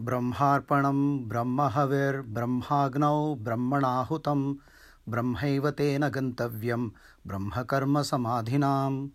ब्रह्मार्पणं ब्रह्महविर्ब्रह्माग्नौ ब्रह्मणाहुतं ब्रह्मैव तेन गन्तव्यं ब्रह्मकर्मसमाधिनाम्।